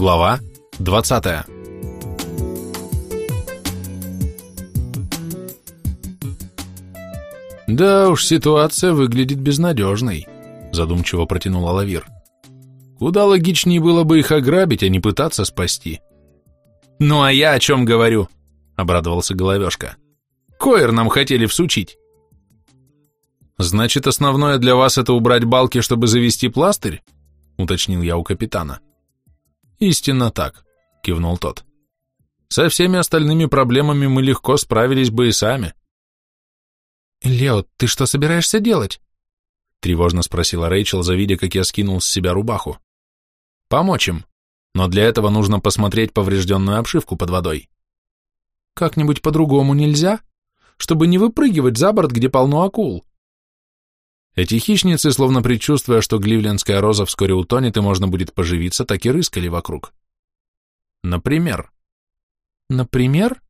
Глава 20 «Да уж, ситуация выглядит безнадежной», — задумчиво протянул Алавир. «Куда логичнее было бы их ограбить, а не пытаться спасти». «Ну а я о чем говорю?» — обрадовался Головешка. «Коэр нам хотели всучить». «Значит, основное для вас это убрать балки, чтобы завести пластырь?» — уточнил я у капитана. «Истинно так», — кивнул тот. «Со всеми остальными проблемами мы легко справились бы и сами». «Лео, ты что собираешься делать?» — тревожно спросила Рэйчел, завидя, как я скинул с себя рубаху. «Помочь им, но для этого нужно посмотреть поврежденную обшивку под водой». «Как-нибудь по-другому нельзя? Чтобы не выпрыгивать за борт, где полно акул». Эти хищницы, словно предчувствуя, что гливлендская роза вскоре утонет и можно будет поживиться, так и рыскали вокруг. Например. Например?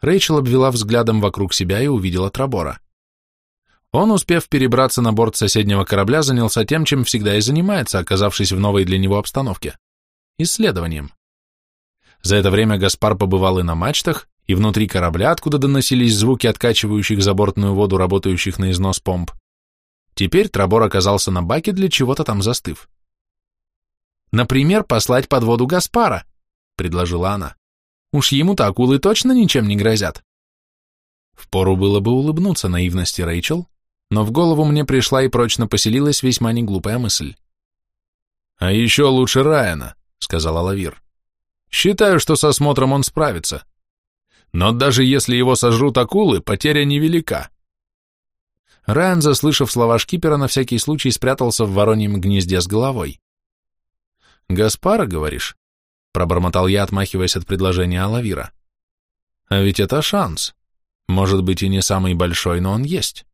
Рэйчел обвела взглядом вокруг себя и увидела Трабора. Он, успев перебраться на борт соседнего корабля, занялся тем, чем всегда и занимается, оказавшись в новой для него обстановке – исследованием. За это время Гаспар побывал и на мачтах, и внутри корабля, откуда доносились звуки откачивающих забортную воду, работающих на износ помп, Теперь Трабор оказался на баке, для чего-то там застыв. «Например, послать под воду Гаспара», — предложила она. «Уж ему-то акулы точно ничем не грозят». Впору было бы улыбнуться наивности Рэйчел, но в голову мне пришла и прочно поселилась весьма неглупая мысль. «А еще лучше Райана», — сказала Лавир. «Считаю, что со смотром он справится. Но даже если его сожрут акулы, потеря невелика. Райан, заслышав слова шкипера, на всякий случай спрятался в вороньем гнезде с головой. «Гаспара, говоришь?» — пробормотал я, отмахиваясь от предложения Алавира. «А ведь это шанс. Может быть и не самый большой, но он есть».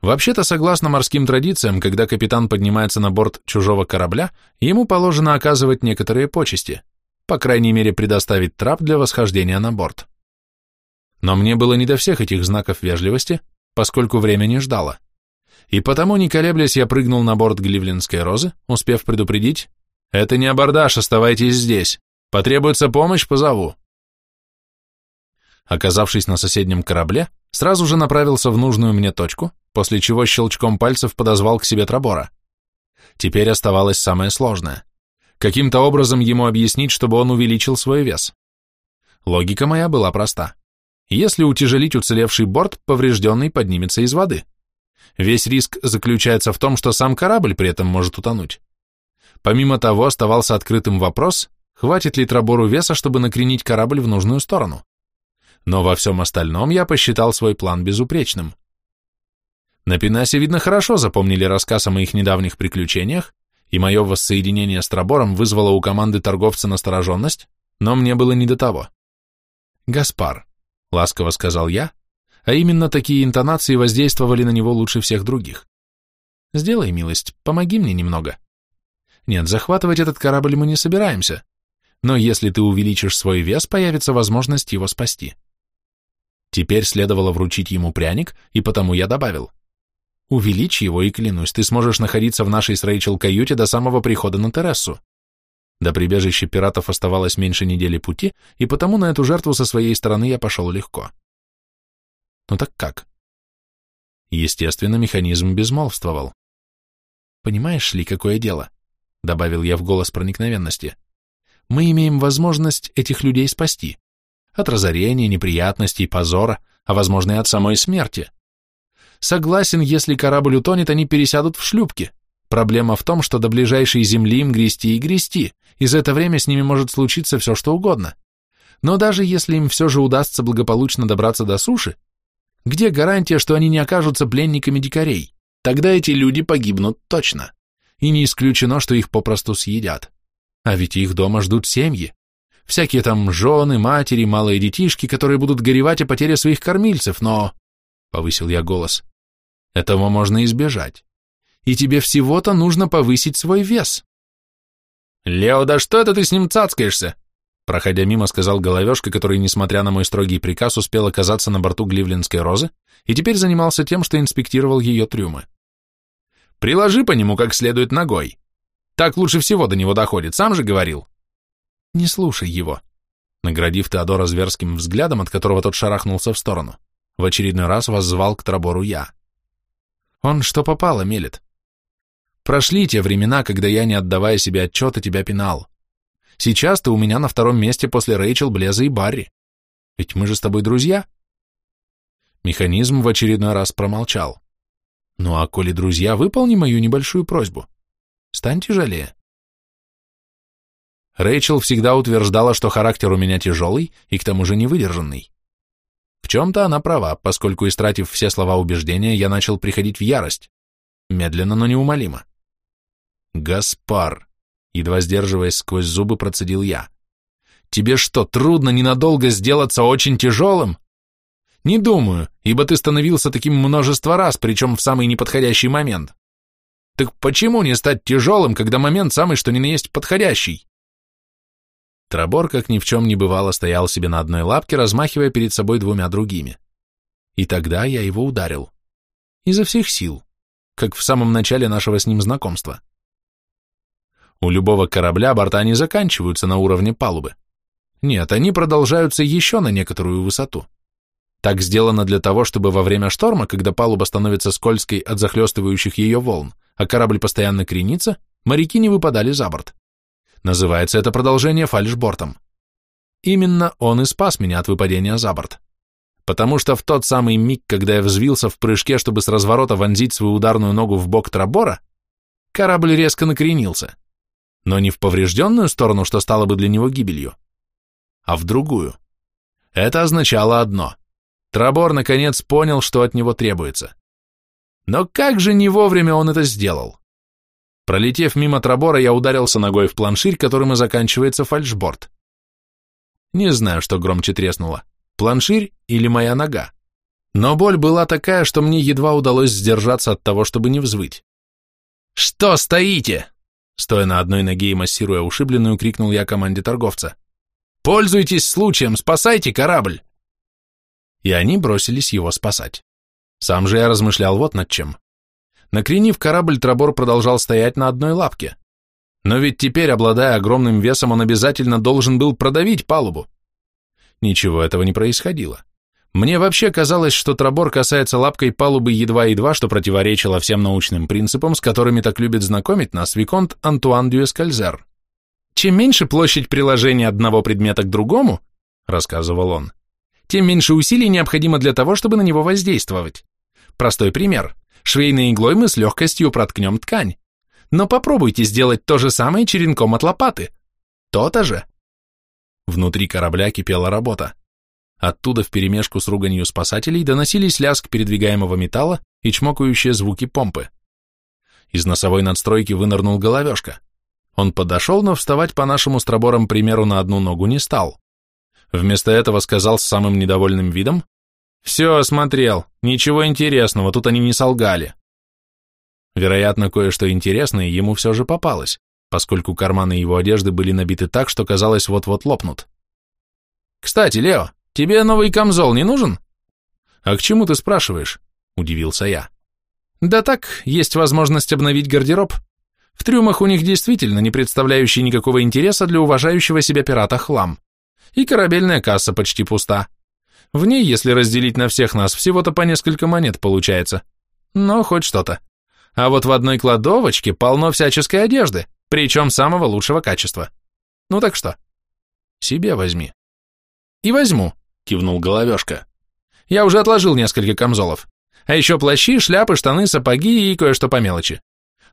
Вообще-то, согласно морским традициям, когда капитан поднимается на борт чужого корабля, ему положено оказывать некоторые почести, по крайней мере предоставить трап для восхождения на борт. Но мне было не до всех этих знаков вежливости, поскольку время не ждало. И потому, не колеблясь, я прыгнул на борт Гливлендской розы, успев предупредить, «Это не абордаж, оставайтесь здесь. Потребуется помощь, позову». Оказавшись на соседнем корабле, сразу же направился в нужную мне точку, после чего щелчком пальцев подозвал к себе Трабора. Теперь оставалось самое сложное. Каким-то образом ему объяснить, чтобы он увеличил свой вес. Логика моя была проста. Если утяжелить уцелевший борт, поврежденный поднимется из воды. Весь риск заключается в том, что сам корабль при этом может утонуть. Помимо того, оставался открытым вопрос, хватит ли Трабору веса, чтобы накренить корабль в нужную сторону. Но во всем остальном я посчитал свой план безупречным. На Пенасе, видно, хорошо запомнили рассказ о моих недавних приключениях, и мое воссоединение с Трабором вызвало у команды торговца настороженность, но мне было не до того. Гаспар, — ласково сказал я, а именно такие интонации воздействовали на него лучше всех других. «Сделай милость, помоги мне немного. Нет, захватывать этот корабль мы не собираемся, но если ты увеличишь свой вес, появится возможность его спасти». Теперь следовало вручить ему пряник, и потому я добавил. «Увеличь его, и клянусь, ты сможешь находиться в нашей с Рэйчел каюте до самого прихода на Терессу. До прибежища пиратов оставалось меньше недели пути, и потому на эту жертву со своей стороны я пошел легко. Ну так как? Естественно, механизм безмолвствовал. «Понимаешь ли, какое дело?» — добавил я в голос проникновенности. «Мы имеем возможность этих людей спасти. От разорения, неприятностей, позора, а возможно и от самой смерти. Согласен, если корабль утонет, они пересядут в шлюпки, Проблема в том, что до ближайшей земли им грести и грести, и за это время с ними может случиться все, что угодно. Но даже если им все же удастся благополучно добраться до суши, где гарантия, что они не окажутся пленниками дикарей? Тогда эти люди погибнут точно. И не исключено, что их попросту съедят. А ведь их дома ждут семьи. Всякие там жены, матери, малые детишки, которые будут горевать о потере своих кормильцев, но... Повысил я голос. Этого можно избежать и тебе всего-то нужно повысить свой вес. «Лео, да что это ты с ним цацкаешься?» Проходя мимо, сказал Головешка, который, несмотря на мой строгий приказ, успел оказаться на борту Гливлендской розы и теперь занимался тем, что инспектировал ее трюмы. «Приложи по нему как следует ногой. Так лучше всего до него доходит, сам же говорил. Не слушай его. Наградив Теодора зверским взглядом, от которого тот шарахнулся в сторону, в очередной раз воззвал к Трабору я. Он что попало мелет. Прошли те времена, когда я, не отдавая себе отчета, тебя пинал. Сейчас ты у меня на втором месте после Рэйчел, Блеза и Барри. Ведь мы же с тобой друзья. Механизм в очередной раз промолчал. Ну а коли друзья, выполни мою небольшую просьбу. Стань тяжелее. Рэйчел всегда утверждала, что характер у меня тяжелый и к тому же невыдержанный. В чем-то она права, поскольку, истратив все слова убеждения, я начал приходить в ярость. Медленно, но неумолимо. «Гаспар!» — едва сдерживаясь сквозь зубы, процедил я. «Тебе что, трудно ненадолго сделаться очень тяжелым?» «Не думаю, ибо ты становился таким множество раз, причем в самый неподходящий момент. Так почему не стать тяжелым, когда момент самый что ни на есть подходящий?» Трабор, как ни в чем не бывало, стоял себе на одной лапке, размахивая перед собой двумя другими. И тогда я его ударил. Изо всех сил, как в самом начале нашего с ним знакомства. У любого корабля борта не заканчиваются на уровне палубы. Нет, они продолжаются еще на некоторую высоту. Так сделано для того, чтобы во время шторма, когда палуба становится скользкой от захлестывающих ее волн, а корабль постоянно кренится, моряки не выпадали за борт. Называется это продолжение фальшбортом. Именно он и спас меня от выпадения за борт. Потому что в тот самый миг, когда я взвился в прыжке, чтобы с разворота вонзить свою ударную ногу в бок Трабора, корабль резко накренился но не в поврежденную сторону, что стало бы для него гибелью, а в другую. Это означало одно. Трабор наконец понял, что от него требуется. Но как же не вовремя он это сделал? Пролетев мимо Трабора, я ударился ногой в планширь, которым и заканчивается фальшборд. Не знаю, что громче треснуло, планширь или моя нога. Но боль была такая, что мне едва удалось сдержаться от того, чтобы не взвыть. «Что стоите?» Стоя на одной ноге и массируя ушибленную, крикнул я команде торговца. «Пользуйтесь случаем, спасайте корабль!» И они бросились его спасать. Сам же я размышлял вот над чем. Накренив корабль, Трабор продолжал стоять на одной лапке. Но ведь теперь, обладая огромным весом, он обязательно должен был продавить палубу. Ничего этого не происходило. Мне вообще казалось, что Трабор касается лапкой палубы едва-едва, что противоречило всем научным принципам, с которыми так любит знакомить нас Виконт Антуан Дюэскальзер. «Чем меньше площадь приложения одного предмета к другому, — рассказывал он, — тем меньше усилий необходимо для того, чтобы на него воздействовать. Простой пример. Швейной иглой мы с легкостью проткнем ткань. Но попробуйте сделать то же самое черенком от лопаты. То-то же. Внутри корабля кипела работа. Оттуда вперемешку с руганью спасателей доносились лязг передвигаемого металла и чмокающие звуки помпы. Из носовой надстройки вынырнул головешка. Он подошел, но вставать по нашему с Трабором примеру на одну ногу не стал. Вместо этого сказал с самым недовольным видом, «Все, осмотрел, ничего интересного, тут они не солгали». Вероятно, кое-что интересное ему все же попалось, поскольку карманы его одежды были набиты так, что казалось вот-вот лопнут. «Кстати, Лео, Тебе новый камзол не нужен? А к чему ты спрашиваешь? Удивился я. Да так, есть возможность обновить гардероб. В трюмах у них действительно не представляющий никакого интереса для уважающего себя пирата хлам. И корабельная касса почти пуста. В ней, если разделить на всех нас, всего-то по несколько монет получается. Но хоть что-то. А вот в одной кладовочке полно всяческой одежды, причем самого лучшего качества. Ну так что? Себе возьми. И возьму, кивнул Головешка. Я уже отложил несколько камзолов. А еще плащи, шляпы, штаны, сапоги и кое-что по мелочи.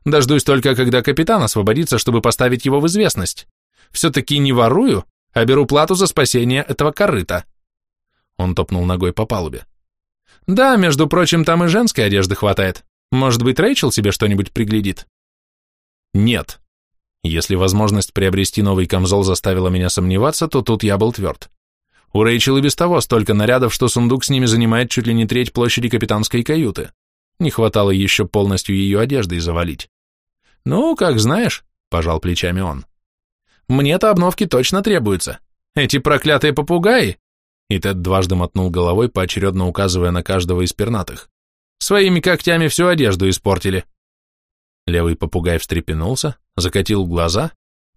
Дождусь только, когда капитан освободится, чтобы поставить его в известность. Все-таки не ворую, а беру плату за спасение этого корыта. Он топнул ногой по палубе. Да, между прочим, там и женской одежды хватает. Может быть, Рэйчел себе что-нибудь приглядит? Нет. Если возможность приобрести новый камзол заставила меня сомневаться, то тут я был тверд. У Рэйчел и без того столько нарядов, что сундук с ними занимает чуть ли не треть площади капитанской каюты. Не хватало еще полностью ее одеждой завалить. «Ну, как знаешь», — пожал плечами он. «Мне-то обновки точно требуются. Эти проклятые попугаи!» И Тед дважды мотнул головой, поочередно указывая на каждого из пернатых. «Своими когтями всю одежду испортили». Левый попугай встрепенулся, закатил глаза,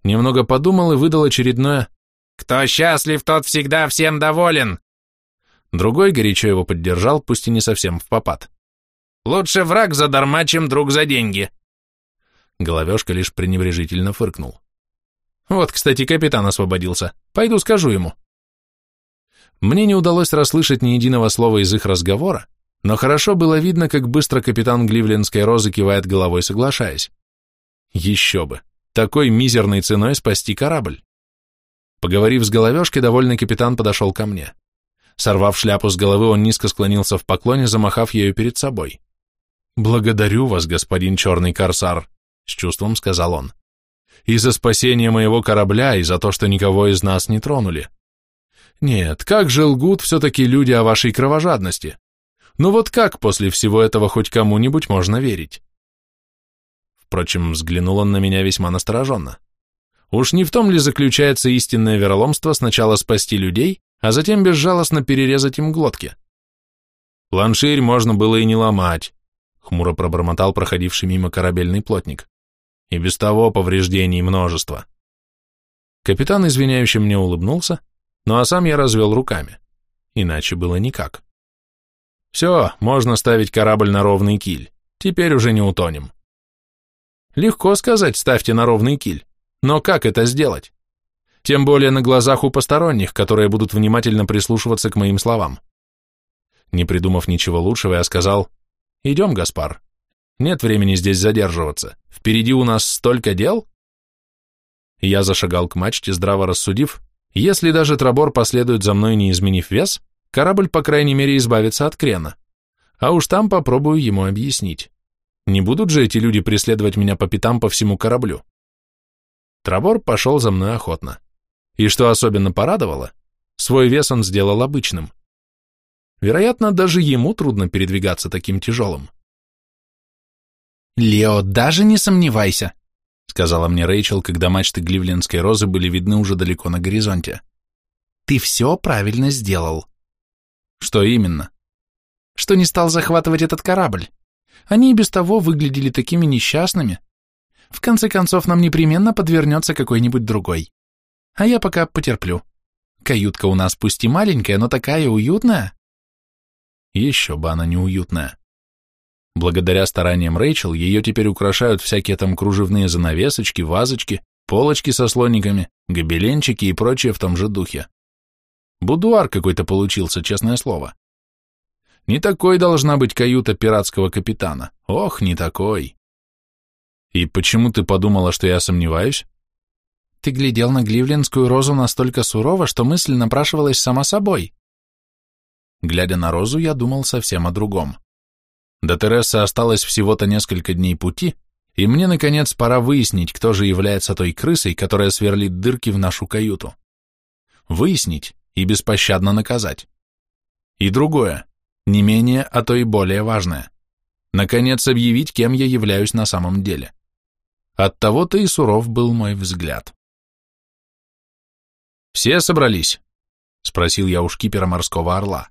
немного подумал и выдал очередное Кто счастлив, тот всегда всем доволен. Другой горячо его поддержал, пусть и не совсем в попад. Лучше враг задарма, чем друг за деньги. Головешка лишь пренебрежительно фыркнул. Вот, кстати, капитан освободился. Пойду скажу ему. Мне не удалось расслышать ни единого слова из их разговора, но хорошо было видно, как быстро капитан Гливлендской розы кивает головой, соглашаясь. Еще бы, такой мизерной ценой спасти корабль. Поговорив с головешкой, довольный капитан подошел ко мне. Сорвав шляпу с головы, он низко склонился в поклоне, замахав ею перед собой. «Благодарю вас, господин черный корсар», — с чувством сказал он. «И за спасение моего корабля, и за то, что никого из нас не тронули. Нет, как же лгут все-таки люди о вашей кровожадности. Ну вот как после всего этого хоть кому-нибудь можно верить?» Впрочем, взглянул он на меня весьма настороженно. Уж не в том ли заключается истинное вероломство сначала спасти людей, а затем безжалостно перерезать им глотки? Планширь можно было и не ломать, хмуро пробормотал проходивший мимо корабельный плотник. И без того повреждений множество. Капитан извиняюще мне улыбнулся, ну а сам я развел руками. Иначе было никак. Все, можно ставить корабль на ровный киль. Теперь уже не утонем. Легко сказать, ставьте на ровный киль. Но как это сделать? Тем более на глазах у посторонних, которые будут внимательно прислушиваться к моим словам. Не придумав ничего лучшего, я сказал, «Идем, Гаспар. Нет времени здесь задерживаться. Впереди у нас столько дел». Я зашагал к мачте, здраво рассудив, если даже Трабор последует за мной, не изменив вес, корабль, по крайней мере, избавится от крена. А уж там попробую ему объяснить. Не будут же эти люди преследовать меня по пятам по всему кораблю. Трабор пошел за мной охотно. И что особенно порадовало, свой вес он сделал обычным. Вероятно, даже ему трудно передвигаться таким тяжелым. «Лео, даже не сомневайся», — сказала мне Рэйчел, когда мачты Гливлендской розы были видны уже далеко на горизонте. «Ты все правильно сделал». «Что именно?» «Что не стал захватывать этот корабль. Они и без того выглядели такими несчастными, в конце концов, нам непременно подвернется какой-нибудь другой. А я пока потерплю. Каютка у нас пусть и маленькая, но такая уютная. Еще бы она неуютная. Благодаря стараниям Рэйчел ее теперь украшают всякие там кружевные занавесочки, вазочки, полочки со слониками, гобеленчики и прочее в том же духе. Будуар какой-то получился, честное слово. Не такой должна быть каюта пиратского капитана. Ох, не такой. И почему ты подумала, что я сомневаюсь? Ты глядел на гливлендскую розу настолько сурово, что мысль напрашивалась сама собой. Глядя на розу, я думал совсем о другом. До Тересы осталось всего-то несколько дней пути, и мне, наконец, пора выяснить, кто же является той крысой, которая сверлит дырки в нашу каюту. Выяснить и беспощадно наказать. И другое, не менее, а то и более важное. Наконец, объявить, кем я являюсь на самом деле. Оттого-то и суров был мой взгляд. «Все собрались?» — спросил я у шкипера морского орла.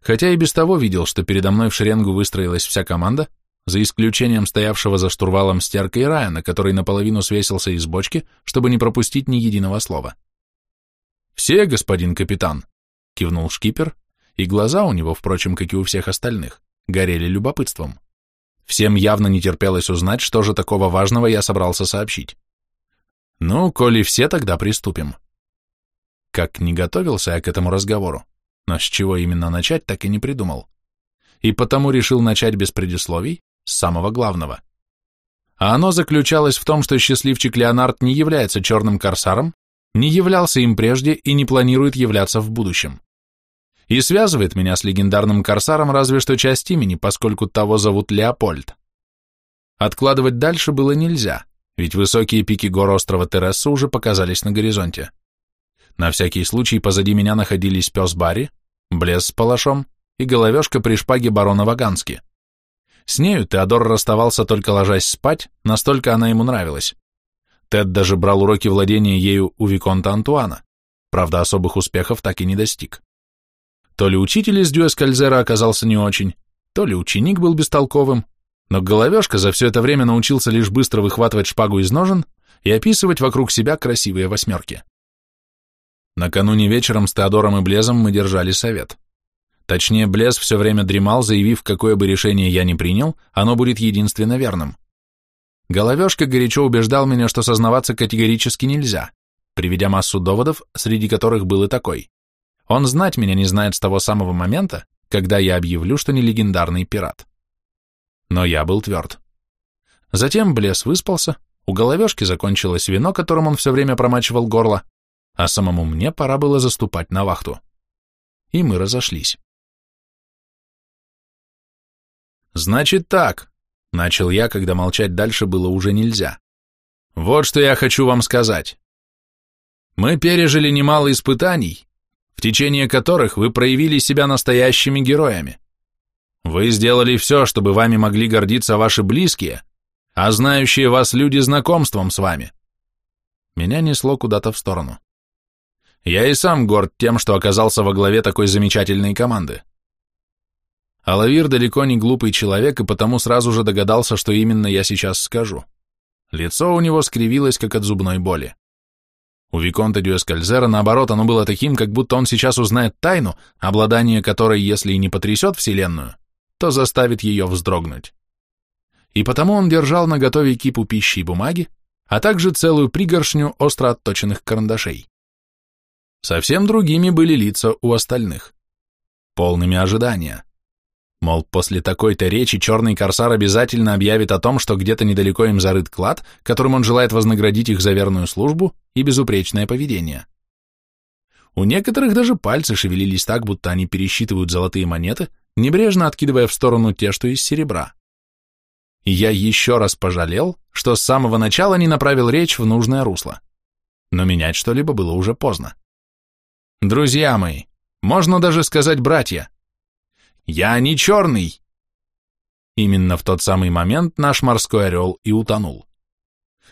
Хотя и без того видел, что передо мной в шеренгу выстроилась вся команда, за исключением стоявшего за штурвалом Стерка и Райана, который наполовину свесился из бочки, чтобы не пропустить ни единого слова. «Все, господин капитан», — кивнул шкипер, и глаза у него, впрочем, как и у всех остальных, горели любопытством. Всем явно не терпелось узнать, что же такого важного я собрался сообщить. Ну, коли все, тогда приступим. Как не готовился я к этому разговору, но с чего именно начать, так и не придумал. И потому решил начать без предисловий, с самого главного. А оно заключалось в том, что счастливчик Леонард не является черным корсаром, не являлся им прежде и не планирует являться в будущем. И связывает меня с легендарным корсаром разве что часть имени, поскольку того зовут Леопольд. Откладывать дальше было нельзя, ведь высокие пики гор острова Тересса уже показались на горизонте. На всякий случай позади меня находились пес Барри, Блес с палашом и головешка при шпаге барона Вагански. С нею Теодор расставался только ложась спать, настолько она ему нравилась. Тед даже брал уроки владения ею у Виконта Антуана, правда особых успехов так и не достиг. То ли учитель из Дюэскальзера оказался не очень, то ли ученик был бестолковым, но головешка за все это время научился лишь быстро выхватывать шпагу из ножен и описывать вокруг себя красивые восьмерки. Накануне вечером с Теодором и Блезом мы держали совет. Точнее, Блез все время дремал, заявив, какое бы решение я ни принял, оно будет единственно верным. Головешка горячо убеждал меня, что сознаваться категорически нельзя, приведя массу доводов, среди которых был и такой. Он знать меня не знает с того самого момента, когда я объявлю, что не легендарный пират. Но я был тверд. Затем Блес выспался, у головешки закончилось вино, которым он все время промачивал горло, а самому мне пора было заступать на вахту. И мы разошлись. «Значит так», — начал я, когда молчать дальше было уже нельзя. «Вот что я хочу вам сказать. Мы пережили немало испытаний, в течение которых вы проявили себя настоящими героями. Вы сделали все, чтобы вами могли гордиться ваши близкие, а знающие вас люди знакомством с вами. Меня несло куда-то в сторону. Я и сам горд тем, что оказался во главе такой замечательной команды. Алавир далеко не глупый человек, и потому сразу же догадался, что именно я сейчас скажу. Лицо у него скривилось, как от зубной боли. У Виконта Дюэскальзера, наоборот, оно было таким, как будто он сейчас узнает тайну, обладание которой, если и не потрясет Вселенную, то заставит ее вздрогнуть. И потому он держал на готове кипу пищи и бумаги, а также целую пригоршню остро отточенных карандашей. Совсем другими были лица у остальных, полными ожидания. Мол, после такой-то речи черный корсар обязательно объявит о том, что где-то недалеко им зарыт клад, которым он желает вознаградить их за верную службу и безупречное поведение. У некоторых даже пальцы шевелились так, будто они пересчитывают золотые монеты, небрежно откидывая в сторону те, что из серебра. Я еще раз пожалел, что с самого начала не направил речь в нужное русло. Но менять что-либо было уже поздно. Друзья мои, можно даже сказать братья, я не черный!» Именно в тот самый момент наш морской орел и утонул.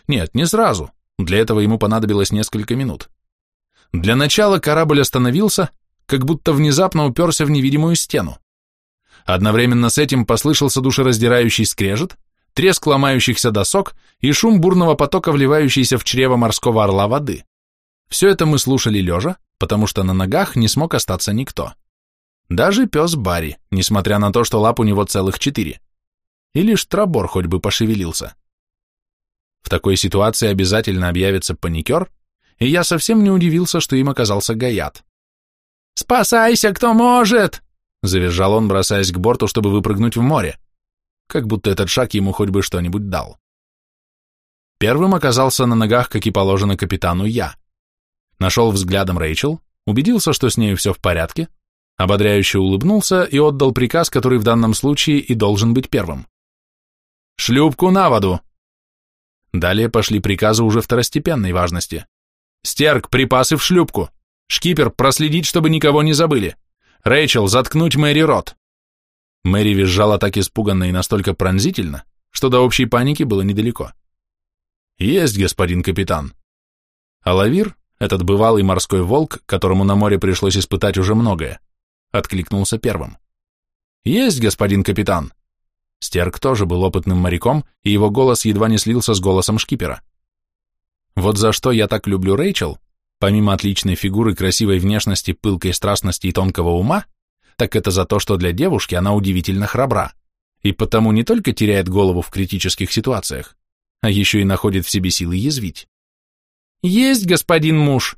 Нет, не сразу. Для этого ему понадобилось несколько минут. Для начала корабль остановился, как будто внезапно уперся в невидимую стену. Одновременно с этим послышался душераздирающий скрежет, треск ломающихся досок и шум бурного потока, вливающийся в чрево морского орла воды. Все это мы слушали лежа, потому что на ногах не смог остаться никто. Даже пес Барри, несмотря на то, что лап у него целых четыре. И лишь Трабор хоть бы пошевелился. В такой ситуации обязательно объявится паникер, и я совсем не удивился, что им оказался Гаят. «Спасайся, кто может!» — завизжал он, бросаясь к борту, чтобы выпрыгнуть в море. Как будто этот шаг ему хоть бы что-нибудь дал. Первым оказался на ногах, как и положено капитану, я. Нашел взглядом Рэйчел, убедился, что с ней все в порядке, Ободряюще улыбнулся и отдал приказ, который в данном случае и должен быть первым. «Шлюпку на воду!» Далее пошли приказы уже второстепенной важности. «Стерк, припасы в шлюпку! Шкипер, проследить, чтобы никого не забыли! Рэйчел, заткнуть Мэри рот!» Мэри визжала так испуганно и настолько пронзительно, что до общей паники было недалеко. «Есть, господин капитан!» А Лавир, этот бывалый морской волк, которому на море пришлось испытать уже многое, откликнулся первым. «Есть, господин капитан!» Стерк тоже был опытным моряком, и его голос едва не слился с голосом шкипера. Вот за что я так люблю Рэйчел, помимо отличной фигуры, красивой внешности, пылкой страстности и тонкого ума, так это за то, что для девушки она удивительно храбра, и потому не только теряет голову в критических ситуациях, а еще и находит в себе силы язвить. «Есть, господин муж!»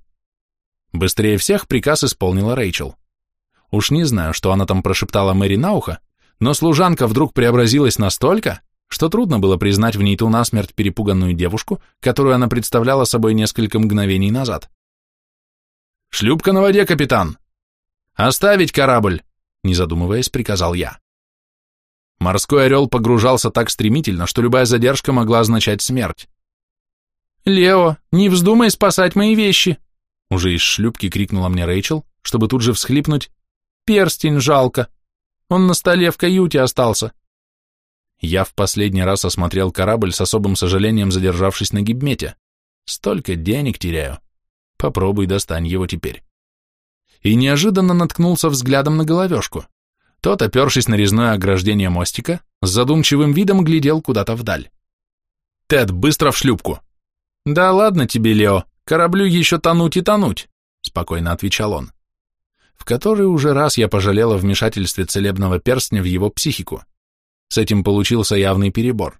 Быстрее всех приказ исполнила Рэйчел. Уж не знаю, что она там прошептала Мэри на ухо, но служанка вдруг преобразилась настолько, что трудно было признать в ней ту насмерть перепуганную девушку, которую она представляла собой несколько мгновений назад. «Шлюпка на воде, капитан!» «Оставить корабль!» — не задумываясь, приказал я. Морской орел погружался так стремительно, что любая задержка могла означать смерть. «Лео, не вздумай спасать мои вещи!» Уже из шлюпки крикнула мне Рэйчел, чтобы тут же всхлипнуть Перстень жалко. Он на столе в каюте остался. Я в последний раз осмотрел корабль с особым сожалением, задержавшись на гибмете. Столько денег теряю. Попробуй достань его теперь. И неожиданно наткнулся взглядом на головешку. Тот, опершись на резное ограждение мостика, с задумчивым видом глядел куда-то вдаль. «Тед, быстро в шлюпку!» «Да ладно тебе, Лео, кораблю еще тонуть и тонуть. — спокойно отвечал он. В который уже раз я пожалел о вмешательстве целебного перстня в его психику. С этим получился явный перебор.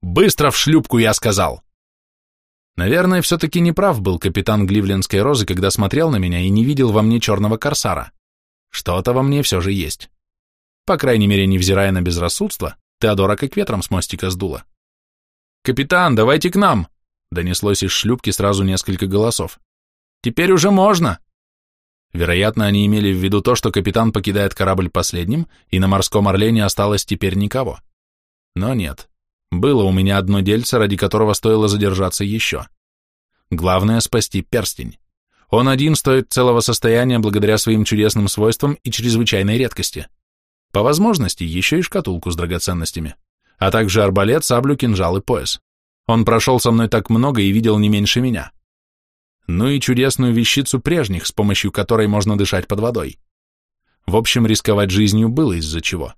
«Быстро в шлюпку, я сказал!» Наверное, все-таки неправ был капитан Гливлендской розы, когда смотрел на меня и не видел во мне черного корсара. Что-то во мне все же есть. По крайней мере, невзирая на безрассудство, Теодора как ветром с мостика сдуло. «Капитан, давайте к нам!» Донеслось из шлюпки сразу несколько голосов. «Теперь уже можно!» Вероятно, они имели в виду то, что капитан покидает корабль последним, и на морском орле не осталось теперь никого. Но нет. Было у меня одно дельце, ради которого стоило задержаться еще. Главное — спасти перстень. Он один стоит целого состояния благодаря своим чудесным свойствам и чрезвычайной редкости. По возможности еще и шкатулку с драгоценностями, а также арбалет, саблю, кинжал и пояс. Он прошел со мной так много и видел не меньше меня. Ну и чудесную вещицу прежних, с помощью которой можно дышать под водой. В общем, рисковать жизнью было из-за чего.